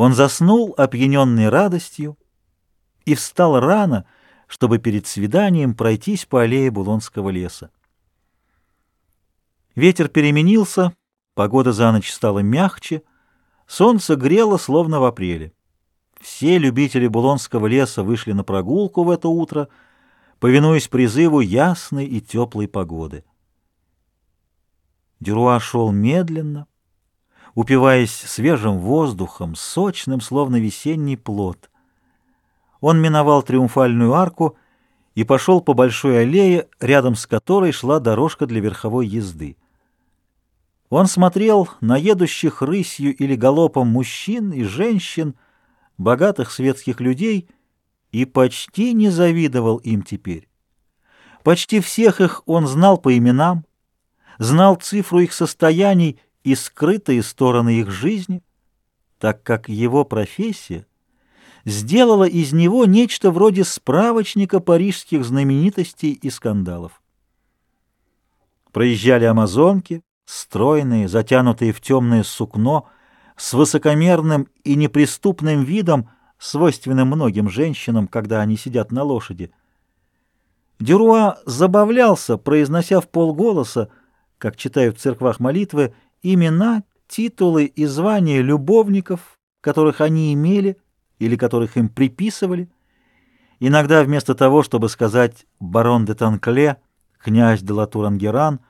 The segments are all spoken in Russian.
Он заснул, опьяненный радостью, и встал рано, чтобы перед свиданием пройтись по аллее Булонского леса. Ветер переменился, погода за ночь стала мягче, солнце грело, словно в апреле. Все любители Булонского леса вышли на прогулку в это утро, повинуясь призыву ясной и теплой погоды. Дюруа шел медленно, упиваясь свежим воздухом, сочным, словно весенний плод. Он миновал триумфальную арку и пошел по большой аллее, рядом с которой шла дорожка для верховой езды. Он смотрел на едущих рысью или галопом мужчин и женщин, богатых светских людей, и почти не завидовал им теперь. Почти всех их он знал по именам, знал цифру их состояний и скрытые стороны их жизни, так как его профессия сделала из него нечто вроде справочника парижских знаменитостей и скандалов. Проезжали амазонки, стройные, затянутые в темное сукно, с высокомерным и неприступным видом, свойственным многим женщинам, когда они сидят на лошади. Дюруа забавлялся, произнося в полголоса, как читают в церквах молитвы, имена, титулы и звания любовников, которых они имели или которых им приписывали. Иногда вместо того, чтобы сказать «барон де Танкле», «князь де Латурангеран»,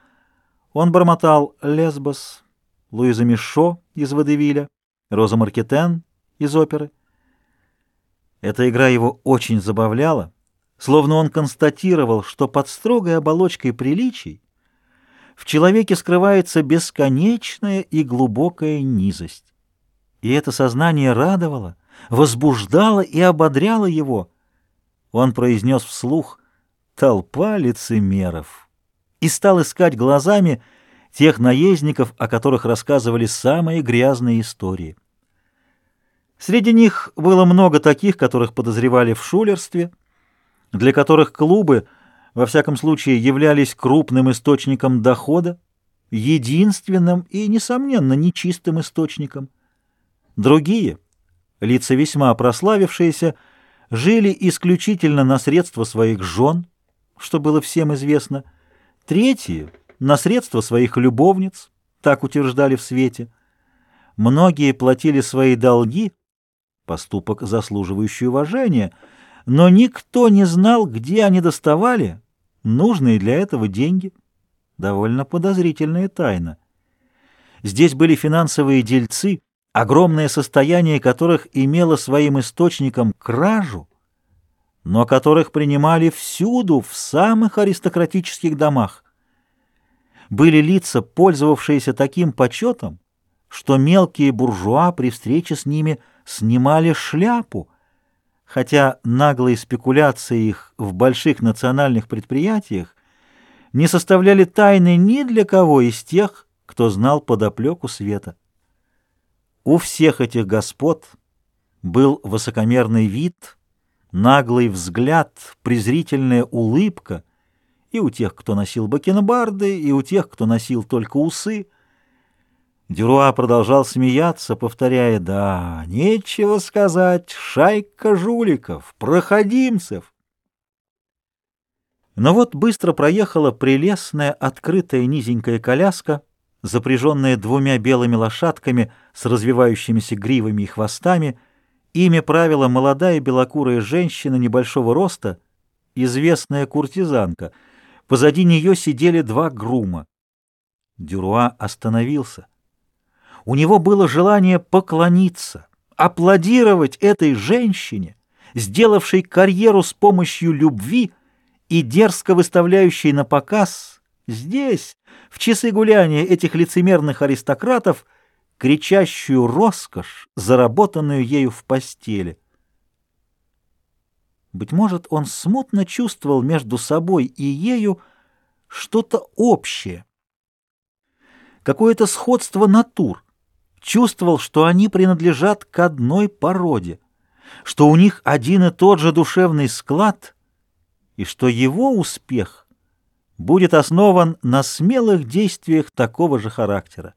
он бормотал «Лесбос», «Луиза Мишо» из «Водевиля», «Роза Маркетен» из оперы. Эта игра его очень забавляла, словно он констатировал, что под строгой оболочкой приличий в человеке скрывается бесконечная и глубокая низость. И это сознание радовало, возбуждало и ободряло его. Он произнес вслух «толпа лицемеров» и стал искать глазами тех наездников, о которых рассказывали самые грязные истории. Среди них было много таких, которых подозревали в шулерстве, для которых клубы – во всяком случае, являлись крупным источником дохода, единственным и, несомненно, нечистым источником. Другие, лица весьма прославившиеся, жили исключительно на средства своих жен, что было всем известно, третьи — на средства своих любовниц, так утверждали в свете. Многие платили свои долги, поступок, заслуживающий уважения — но никто не знал, где они доставали нужные для этого деньги. Довольно подозрительная тайна. Здесь были финансовые дельцы, огромное состояние которых имело своим источником кражу, но которых принимали всюду, в самых аристократических домах. Были лица, пользовавшиеся таким почетом, что мелкие буржуа при встрече с ними снимали шляпу — хотя наглые спекуляции их в больших национальных предприятиях не составляли тайны ни для кого из тех, кто знал подоплеку света. У всех этих господ был высокомерный вид, наглый взгляд, презрительная улыбка, и у тех, кто носил бакенбарды, и у тех, кто носил только усы — Дюруа продолжал смеяться, повторяя, «Да, нечего сказать, шайка жуликов, проходимцев». Но вот быстро проехала прелестная открытая низенькая коляска, запряженная двумя белыми лошадками с развивающимися гривами и хвостами. Ими правила молодая белокурая женщина небольшого роста, известная куртизанка. Позади нее сидели два грума. Дюруа остановился. У него было желание поклониться, аплодировать этой женщине, сделавшей карьеру с помощью любви и дерзко выставляющей на показ здесь, в часы гуляния этих лицемерных аристократов, кричащую роскошь, заработанную ею в постели. Быть может, он смутно чувствовал между собой и ею что-то общее, какое-то сходство натур, чувствовал, что они принадлежат к одной породе, что у них один и тот же душевный склад, и что его успех будет основан на смелых действиях такого же характера.